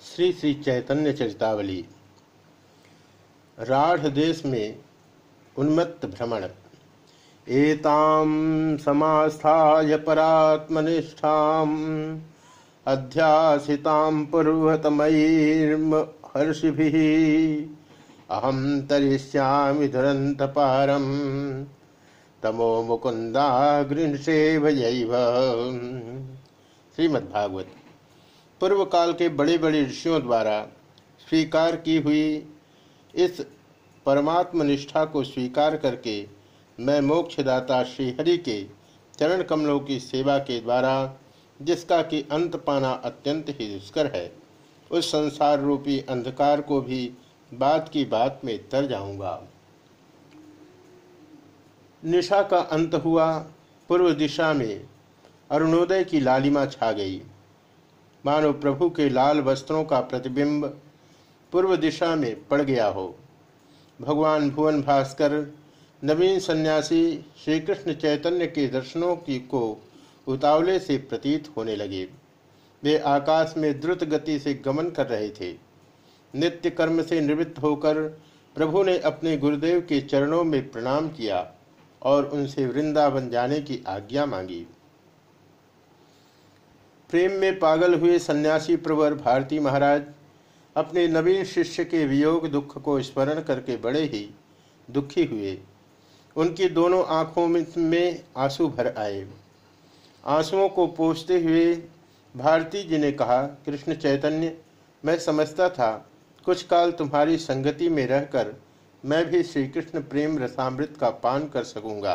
श्री श्री चैतन्य चरितावली। राढ़ देश में उन्मत्त भ्रमण। एताम समास्थाय परात्मनिष्ठाम अध्यासिताम पूर्वतमैर्म हर्षिभिः अहम तरिष्यामि दुरंत पारम तमो मुकुंदा भयैव श्रीमद्भागवत। पूर्व काल के बड़े बड़े ऋषियों द्वारा स्वीकार की हुई इस परमात्म निष्ठा को स्वीकार करके मैं मोक्षदाता श्रीहरि के चरण कमलों की सेवा के द्वारा, जिसका कि अंत पाना अत्यंत ही दुष्कर है, उस संसार रूपी अंधकार को भी बात की बात में तर जाऊँगा। निशा का अंत हुआ पूर्व दिशा में, अरुणोदय की लालिमा छा गई। मानो प्रभु के लाल वस्त्रों का प्रतिबिंब पूर्व दिशा में पड़ गया हो। भगवान भुवन भास्कर, नवीन सन्यासी श्री कृष्ण चैतन्य के दर्शनों की को उतावले से प्रतीत होने लगे। वे आकाश में द्रुत गति से गमन कर रहे थे। नित्य कर्म से निवृत्त होकर प्रभु ने अपने गुरुदेव के चरणों में प्रणाम किया और उनसे वृंदावन जाने की आज्ञा मांगी। प्रेम में पागल हुए सन्यासी प्रवर भारती महाराज अपने नवीन शिष्य के वियोग दुख को स्मरण करके बड़े ही दुखी हुए। उनकी दोनों आँखों में आँसू भर आए। आंसुओं को पोछते हुए भारती जी ने कहा, कृष्ण चैतन्य, मैं समझता था, कुछ काल तुम्हारी संगति में रहकर मैं भी श्री कृष्ण प्रेम रसामृत का पान कर सकूँगा।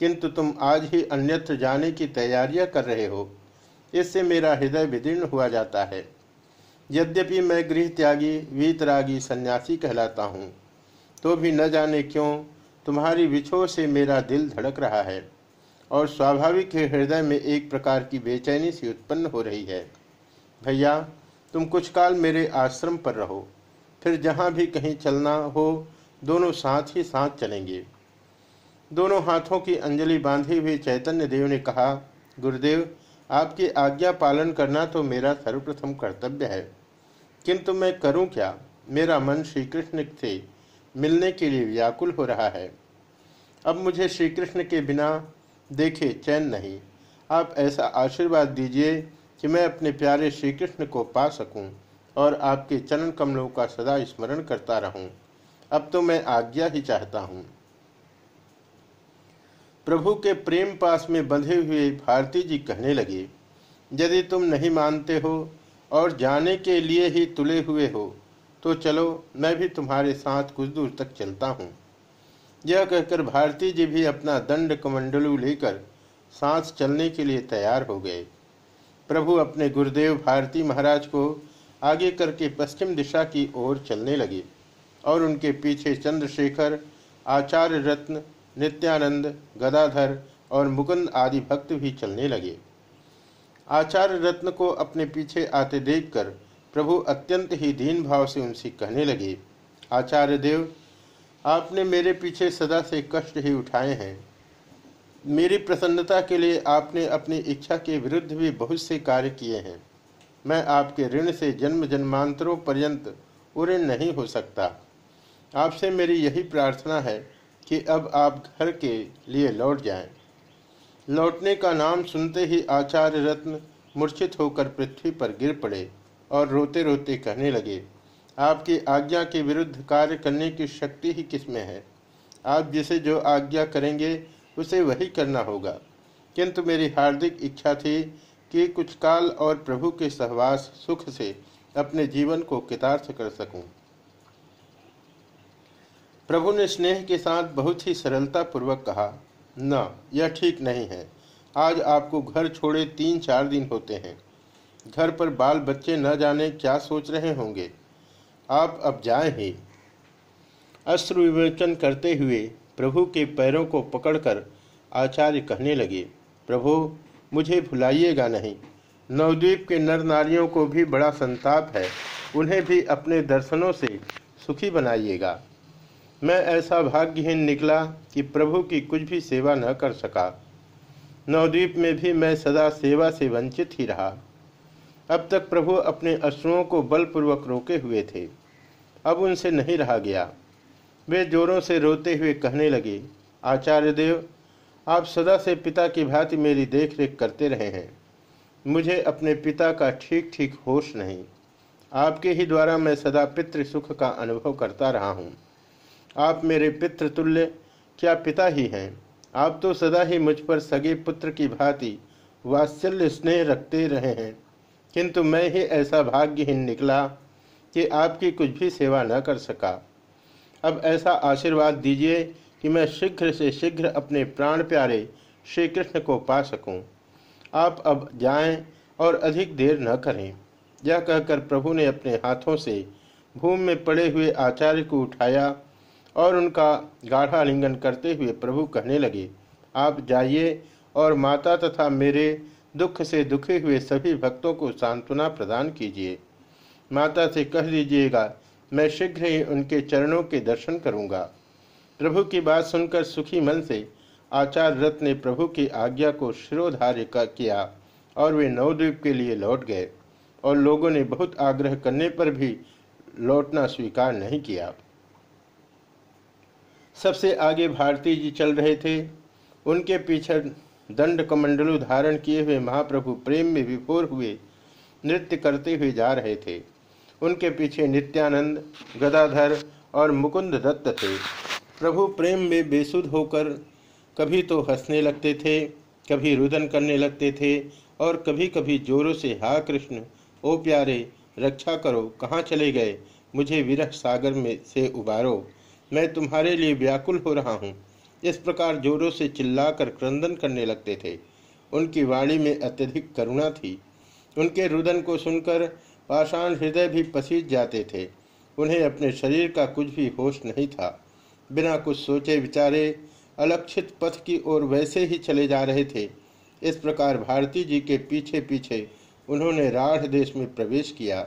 किंतु तुम आज ही अन्यत्र जाने की तैयारियाँ कर रहे हो। इससे मेरा हृदय विदीर्ण हुआ जाता है। यद्यपि मैं गृह त्यागी वीतरागी सन्यासी कहलाता हूँ तो भी न जाने क्यों तुम्हारी विछो से मेरा दिल धड़क रहा है और स्वाभाविक हृदय में एक प्रकार की बेचैनी सी उत्पन्न हो रही है। भैया, तुम कुछ काल मेरे आश्रम पर रहो, फिर जहाँ भी कहीं चलना हो, दोनों साथ ही साथ चलेंगे। दोनों हाथों की अंजलि बांधे हुए चैतन्य देव ने कहा, गुरुदेव आपकी आज्ञा पालन करना तो मेरा सर्वप्रथम कर्तव्य है। किंतु मैं करूँ क्या? मेरा मन श्री कृष्ण से मिलने के लिए व्याकुल हो रहा है। अब मुझे श्री कृष्ण के बिना देखे चैन नहीं। आप ऐसा आशीर्वाद दीजिए कि मैं अपने प्यारे श्री कृष्ण को पा सकूँ और आपके चरण कमलों का सदा स्मरण करता रहूँ। अब तो मैं आज्ञा ही चाहता हूँ। प्रभु के प्रेम पास में बंधे हुए भारती जी कहने लगे, यदि तुम नहीं मानते हो और जाने के लिए ही तुले हुए हो तो चलो, मैं भी तुम्हारे साथ कुछ दूर तक चलता हूँ। यह कहकर भारती जी भी अपना दंड कमंडलू लेकर सांस चलने के लिए तैयार हो गए। प्रभु अपने गुरुदेव भारती महाराज को आगे करके पश्चिम दिशा की ओर चलने लगे और उनके पीछे चंद्रशेखर, आचार्य रत्न नित्यानंद, गदाधर और मुकुंद आदि भक्त भी चलने लगे। आचार्य रत्न को अपने पीछे आते देखकर प्रभु अत्यंत ही दीन भाव से उनसे कहने लगे, आचार्य देव, आपने मेरे पीछे सदा से कष्ट ही उठाए हैं। मेरी प्रसन्नता के लिए आपने अपनी इच्छा के विरुद्ध भी बहुत से कार्य किए हैं। मैं आपके ऋण से जन्म जन्मांतरों पर्यंत उऋण नहीं हो सकता। आपसे मेरी यही प्रार्थना है कि अब आप घर के लिए लौट जाएँ। लौटने का नाम सुनते ही आचार्य रत्न मूर्छित होकर पृथ्वी पर गिर पड़े और रोते रोते कहने लगे, आपकी आज्ञा के विरुद्ध कार्य करने की शक्ति ही किसमें है आप जिसे जो आज्ञा करेंगे, उसे वही करना होगा किंतु मेरी हार्दिक इच्छा थी कि कुछ काल और प्रभु के सहवास सुख से अपने जीवन को कितार्थ कर सकूँ। प्रभु ने स्नेह के साथ बहुत ही सरलता पूर्वक कहा, न, यह ठीक नहीं है। आज आपको घर छोड़े तीन चार दिन होते हैं। घर पर बाल बच्चे न जाने क्या सोच रहे होंगे। आप अब जाए ही। अश्रु विवेचन करते हुए प्रभु के पैरों को पकड़कर आचार्य कहने लगे, प्रभु, मुझे भुलाइएगा नहीं। नवद्वीप के नर नारियों को भी बड़ा संताप है। उन्हें भी अपने दर्शनों से सुखी बनाइएगा। मैं ऐसा भाग्यहीन निकला कि प्रभु की कुछ भी सेवा न कर सका। नवद्वीप में भी मैं सदा सेवा से वंचित ही रहा। अब तक प्रभु अपने अश्रुओं को बलपूर्वक रोके हुए थे। अब उनसे नहीं रहा गया। वे जोरों से रोते हुए कहने लगे, आचार्य देव, आप सदा से पिता की भांति मेरी देखरेख करते रहे हैं। मुझे अपने पिता का ठीक ठीक होश नहीं। आपके ही द्वारा मैं सदा पितृ सुख का अनुभव करता रहा हूँ। आप मेरे पितृतुल्य, क्या पिता ही हैं? आप तो सदा ही मुझ पर सगे पुत्र की भांति वात्सल्य स्नेह रखते रहे हैं। किंतु मैं ही ऐसा भाग्यहीन निकला कि आपकी कुछ भी सेवा न कर सका। अब ऐसा आशीर्वाद दीजिए कि मैं शीघ्र से शीघ्र अपने प्राण प्यारे श्री कृष्ण को पा सकूँ। आप अब जाएँ और अधिक देर न करें। यह कहकर प्रभु ने अपने हाथों से भूमि में पड़े हुए आचार्य को उठाया और उनका गाढ़ा लिंगन करते हुए प्रभु कहने लगे, आप जाइए और माता तथा मेरे दुख से दुखे हुए सभी भक्तों को सांत्वना प्रदान कीजिए। माता से कह दीजिएगा, मैं शीघ्र ही उनके चरणों के दर्शन करूँगा। प्रभु की बात सुनकर सुखी मन से आचार्य रथ ने प्रभु की आज्ञा को शिरोधार्य किया और वे नवद्वीप के लिए लौट गए और लोगों ने बहुत आग्रह करने पर भी लौटना स्वीकार नहीं किया। सबसे आगे भारती जी चल रहे थे। उनके पीछे दंड कमंडलू धारण किए हुए महाप्रभु प्रेम में विफोर हुए नृत्य करते हुए जा रहे थे। उनके पीछे नित्यानंद, गदाधर और मुकुंद दत्त थे। प्रभु प्रेम में बेसुध होकर कभी तो हंसने लगते थे, कभी रुदन करने लगते थे और कभी कभी जोरों से, हा कृष्ण, ओ प्यारे, रक्षा करो, कहाँ चले गए? मुझे विरह सागर में से उबारो। मैं तुम्हारे लिए व्याकुल हो रहा हूँ। इस प्रकार जोरों से चिल्लाकर क्रंदन करने लगते थे। उनकी वाणी में अत्यधिक करुणा थी। उनके रुदन को सुनकर पाषाण हृदय भी पसीज जाते थे। उन्हें अपने शरीर का कुछ भी होश नहीं था। बिना कुछ सोचे विचारे अलक्षित पथ की ओर वैसे ही चले जा रहे थे। इस प्रकार भारती जी के पीछे पीछे उन्होंने राढ़ देश में प्रवेश किया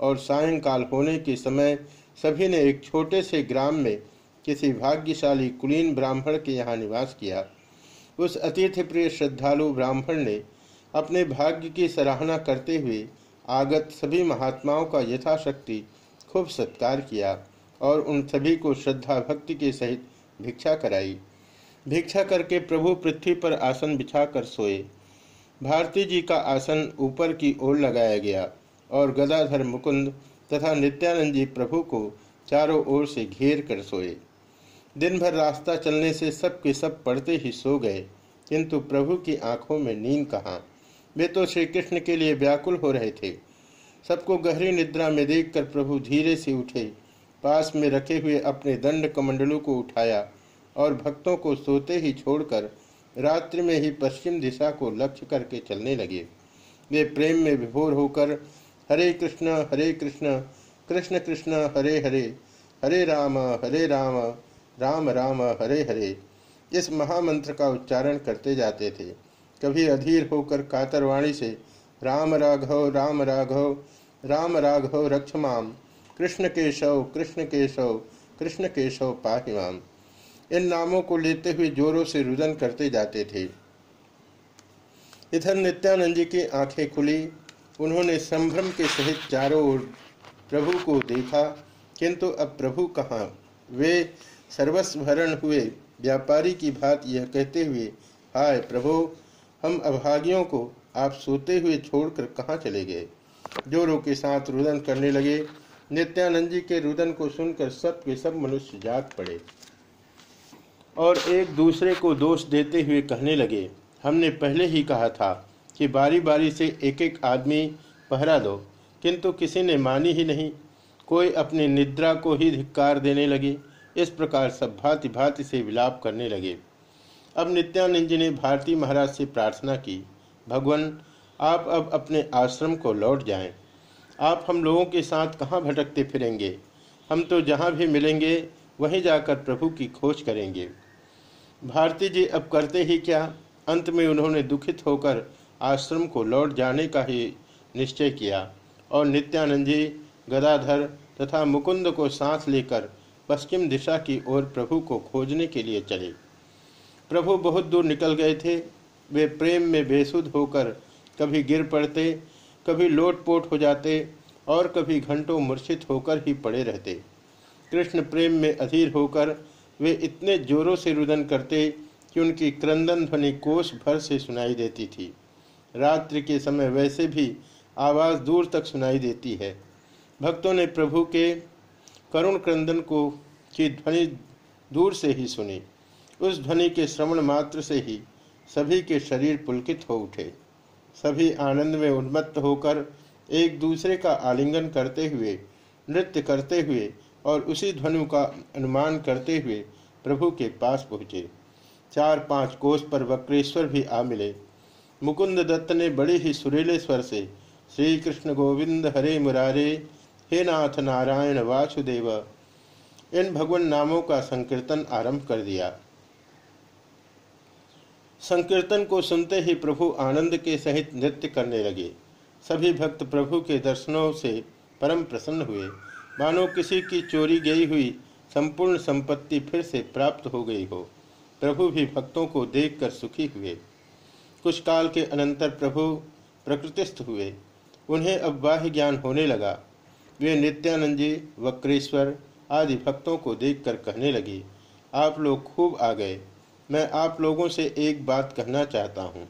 और सायंकाल होने के समय सभी ने एक छोटे से ग्राम में किसी भाग्यशाली कुलीन ब्राह्मण के यहाँ निवास किया। उस अतिथि प्रिय श्रद्धालु ब्राह्मण ने अपने भाग्य की सराहना करते हुए आगत सभी महात्माओं का यथाशक्ति खूब सत्कार किया और उन सभी को श्रद्धा भक्ति के सहित भिक्षा कराई। भिक्षा करके प्रभु पृथ्वी पर आसन बिछाकर सोए। भारती जी का आसन ऊपर की ओर लगाया गया और गदाधर मुकुंद तथा नित्यानंद जी प्रभु को चारों ओर से घेर कर सोए। दिन भर रास्ता चलने से सब के सब पढ़ते ही सो गए, किंतु प्रभु की आँखों में नींद कहाँ? वे तो श्री कृष्ण के लिए व्याकुल हो रहे थे। सबको गहरी निद्रा में देखकर प्रभु धीरे से उठे, पास में रखे हुए अपने दंड कमंडलों को उठाया और भक्तों को सोते ही छोड़कर रात्रि में ही पश्चिम दिशा को लक्ष्य करके चलने लगे। वे प्रेम में विभोर होकर हरे कृष्ण हरे कृष्ण कृष्ण कृष्ण, हरे हरे हरे राम हरे राम राम राम, हरे हरे। इस महामंत्र का उच्चारण करते जाते थे। कभी अधीर होकर कातरवाणी से, राम राघव राम राघव राम राघव रक्षमाम, कृष्ण केशव कृष्ण केशव कृष्ण केशव पाहिमाम। इन नामों को लेते हुए जोरों से रुदन करते जाते थे। इधर नित्यानंद जी की आँखें खुली उन्होंने संभ्रम के सहित चारों ओर प्रभु को देखा, किंतु अब प्रभु कहाँ? वे सर्वस्वरण हुए। व्यापारी की बात यह कहते हुए, हाय प्रभु, हम अभागियों को आप सोते हुए छोड़कर कहाँ चले गए? जोरों के साथ रुदन करने लगे। नित्यानंद जी के रुदन को सुनकर सब के सब मनुष्य जाग पड़े और एक दूसरे को दोष देते हुए कहने लगे, हमने पहले ही कहा था कि बारी बारी से एक एक आदमी पहरा दो, किंतु किसी ने मानी ही नहीं। कोई अपनी निद्रा को ही धिक्कार देने लगे। इस प्रकार सब भांति भांति से विलाप करने लगे। अब नित्यानंद जी ने भारती महाराज से प्रार्थना की, भगवान, आप अब अपने आश्रम को लौट जाएँ। आप हम लोगों के साथ कहाँ भटकते फिरेंगे? हम तो जहाँ भी मिलेंगे, वहीं जाकर प्रभु की खोज करेंगे। भारती जी, अब करते ही क्या? अंत में उन्होंने दुखित होकर आश्रम को लौट जाने का ही निश्चय किया और नित्यानंद जी, गदाधर तथा मुकुंद को सांस लेकर पश्चिम दिशा की ओर प्रभु को खोजने के लिए चले। प्रभु बहुत दूर निकल गए थे। वे प्रेम में बेसुध होकर कभी गिर पड़ते, कभी लोटपोट हो जाते और कभी घंटों मूर्छित होकर ही पड़े रहते। कृष्ण प्रेम में अधीर होकर वे इतने जोरों से रुदन करते कि उनकी क्रंदन ध्वनि कोष भर से सुनाई देती थी। रात्रि के समय वैसे भी आवाज़ दूर तक सुनाई देती है। भक्तों ने प्रभु के करुण क्रंदन को की ध्वनि दूर से ही सुनी। उस ध्वनि के श्रवण मात्र से ही सभी के शरीर पुलकित हो उठे। सभी आनंद में उन्मत्त होकर एक दूसरे का आलिंगन करते हुए, नृत्य करते हुए और उसी ध्वनि का अनुमान करते हुए प्रभु के पास पहुँचे। चार पाँच कोष पर वक्रेश्वर भी आ मिले। मुकुंद दत्त ने बड़े ही सुरीले स्वर से श्री कृष्ण गोविंद हरे मुरारे, हे नाथ नारायण वासुदेव, इन भगवान नामों का संकीर्तन आरंभ कर दिया। संकीर्तन को सुनते ही प्रभु आनंद के सहित नृत्य करने लगे। सभी भक्त प्रभु के दर्शनों से परम प्रसन्न हुए। मानो किसी की चोरी गई हुई संपूर्ण संपत्ति फिर से प्राप्त हो गई हो। प्रभु भी भक्तों को देखकर सुखी हुए। कुछ काल के अनंतर प्रभु प्रकृतिस्थ हुए। उन्हें अब बाह्य ज्ञान होने लगा। वे नित्यानंद जी, वक्रेश्वर आदि भक्तों को देखकर कहने लगे, आप लोग खूब आ गए। मैं आप लोगों से एक बात कहना चाहता हूँ।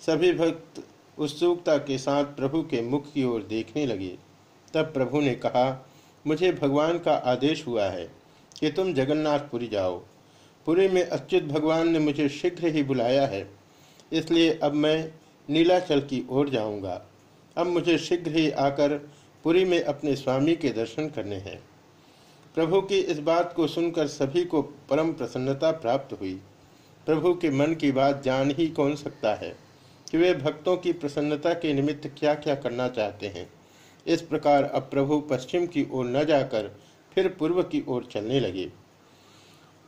सभी भक्त उत्सुकता के साथ प्रभु के मुख की ओर देखने लगे। तब प्रभु ने कहा, मुझे भगवान का आदेश हुआ है कि तुम जगन्नाथपुरी जाओ। पुरी में अच्युत भगवान ने मुझे शीघ्र ही बुलाया है। इसलिए अब मैं नीलाचल की ओर जाऊँगा। अब मुझे शीघ्र ही आकर पुरी में अपने स्वामी के दर्शन करने हैं। प्रभु की इस बात को सुनकर सभी को परम प्रसन्नता प्राप्त हुई। प्रभु के मन की बात जान ही कौन सकता है कि वे भक्तों की प्रसन्नता के निमित्त क्या क्या करना चाहते हैं। इस प्रकार अब प्रभु पश्चिम की ओर न जाकर फिर पूर्व की ओर चलने लगे।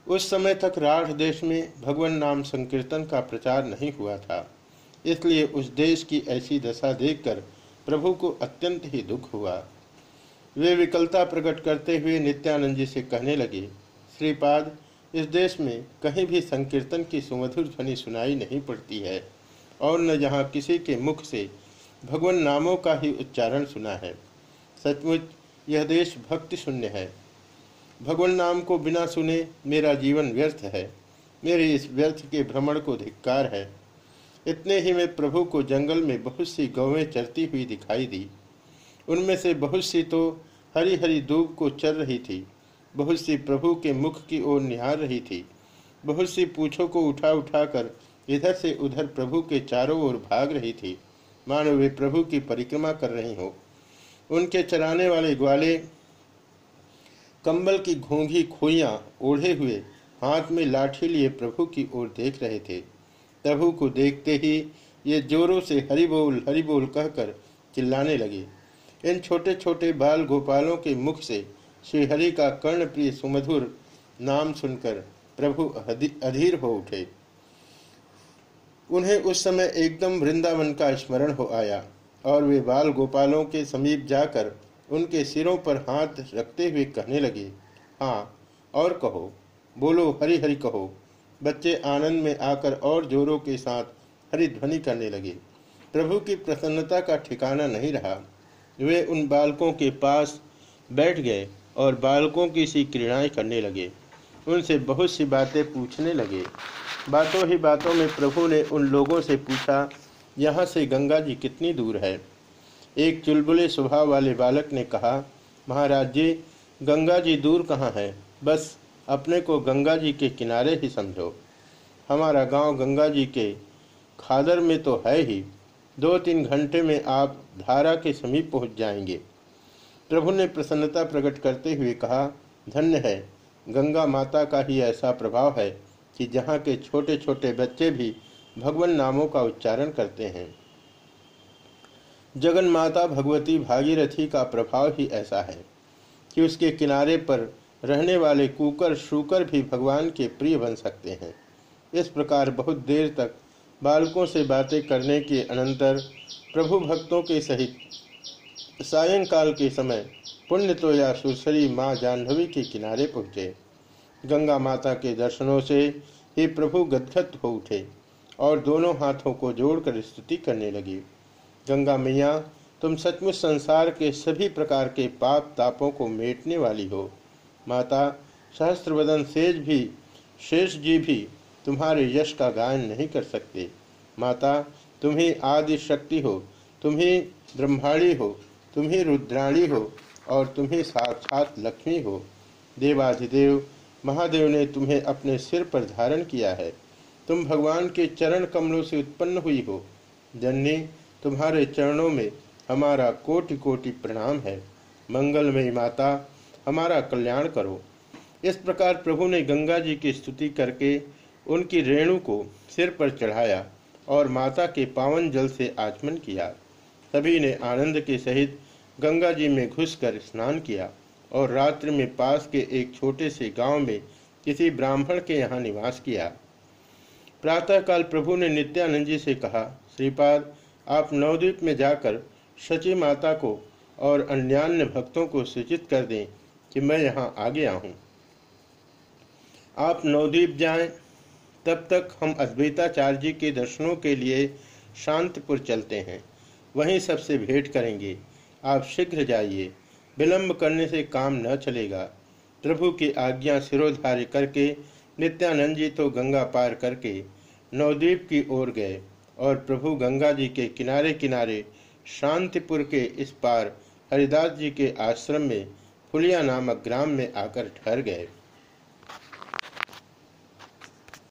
उस समय तक राढ़ देश में भगवान नाम संकीर्तन का प्रचार नहीं हुआ था। इसलिए उस देश की ऐसी दशा देखकर प्रभु को अत्यंत ही दुख हुआ। वे विकलता प्रकट करते हुए नित्यानंद जी से कहने लगे, श्रीपाद, इस देश में कहीं भी संकीर्तन की सुमधुर ध्वनि सुनाई नहीं पड़ती है, और न यहाँ किसी के मुख से भगवान नामों का ही उच्चारण सुना है। सचमुच, यह देश भक्ति शून्य है। भगवान नाम को बिना सुने मेरा जीवन व्यर्थ है। मेरे इस व्यर्थ के भ्रमण को धिक्कार है। इतने ही में प्रभु को जंगल में बहुत सी गौवें चरती हुई दिखाई दी। उनमें से बहुत सी तो हरी हरी दूब को चर रही थी। बहुत सी प्रभु के मुख की ओर निहार रही थी। बहुत सी पूछों को उठा उठाकर इधर से उधर प्रभु के चारों ओर भाग रही थी। मानो वे प्रभु की परिक्रमा कर रही हो। उनके चराने वाले ग्वाले कंबल की घोंघी खोइयाँ ओढ़े हुए हाथ में लाठी लिए प्रभु की ओर देख रहे थे। प्रभु को देखते ही ये जोरों से हरि बोल हरि बोल कहकर चिल्लाने लगे। इन छोटे छोटे बाल गोपालों के मुख से श्रीहरि का कर्णप्रिय सुमधुर नाम सुनकर प्रभु अधीर हो उठे। उन्हें उस समय एकदम वृंदावन का स्मरण हो आया और वे बाल गोपालों के समीप जाकर उनके सिरों पर हाथ रखते हुए कहने लगे हाँ और कहो। बोलो हरि हरि कहो। बच्चे आनंद में आकर और जोरों के साथ हरि ध्वनि करने लगे। प्रभु की प्रसन्नता का ठिकाना नहीं रहा। वे उन बालकों के पास बैठ गए और बालकों की सी क्रीड़ाएँ करने लगे। उनसे बहुत सी बातें पूछने लगे। बातों ही बातों में प्रभु ने उन लोगों से पूछा, यहाँ से गंगा जी कितनी दूर है? एक चुलबुले स्वभाव वाले बालक ने कहा, महाराज जी गंगा जी दूर कहाँ है? बस अपने को गंगा जी के किनारे ही समझो। हमारा गाँव गंगा जी के खादर में तो है ही। दो तीन घंटे में आप धारा के समीप पहुँच जाएँगे। प्रभु ने प्रसन्नता प्रकट करते हुए कहा, धन्य है। गंगा माता का ही ऐसा प्रभाव है कि जहाँ के छोटे छोटे बच्चे भी भगवान नामों का उच्चारण करते हैं। जगन माता भगवती भागीरथी का प्रभाव ही ऐसा है कि उसके किनारे पर रहने वाले कुकर शूकर भी भगवान के प्रिय बन सकते हैं। इस प्रकार बहुत देर तक बालकों से बातें करने के अनंतर प्रभु भक्तों के सहित सायंकाल के समय पुण्य तो या सुसरी माँ जाह्नवी के किनारे पहुँचे। गंगा माता के दर्शनों से ही प्रभु गदगद हो उठे और दोनों हाथों को जोड़कर स्तुति करने लगी। गंगा मैया, तुम सचमुच संसार के सभी प्रकार के पाप तापों को मेटने वाली हो। माता, सहस्त्रवदन सेज भी, शेष जी भी तुम्हारे यश का गायन नहीं कर सकते। माता तुम ही आदि शक्ति हो तुम ही ब्रह्माणी हो तुम ही रुद्राणी हो और तुम ही साक्षात लक्ष्मी हो। देवाधिदेव, महादेव ने तुम्हें अपने सिर पर धारण किया है। तुम भगवान के चरण कमलों से उत्पन्न हुई हो। जननी तुम्हारे चरणों में हमारा कोटि कोटि प्रणाम है। मंगलमयी माता, हमारा कल्याण करो। इस प्रकार प्रभु ने गंगा जी की स्तुति करके उनकी रेणु को सिर पर चढ़ाया और माता के पावन जल से आचमन किया। सभी ने आनंद के सहित गंगा जी में घुसकर स्नान किया और रात्रि में पास के एक छोटे से गाँव में किसी ब्राह्मण के यहाँ निवास किया। प्रातःकाल प्रभु ने नित्यानंद जी से कहा, श्रीपाद आप नवद्वीप में जाकर शची माता को और अन्यान्य भक्तों को सूचित कर दें कि मैं यहाँ आ गया हूँ आप नवद्वीप जाएँ, तब तक हम अद्वैताचार्य जी के दर्शनों के लिए शांतपुर चलते हैं। वहीं सबसे भेंट करेंगे। आप शीघ्र जाइए। विलंब करने से काम न चलेगा। प्रभु की आज्ञा सिरोधार्य करके, नित्यानंद जी तो गंगा पार करके नवद्वीप की ओर गए। और प्रभु गंगा जी के किनारे किनारे शांतिपुर के इस पार हरिदास जी के आश्रम में फुलिया नामक ग्राम में आकर ठहर गए।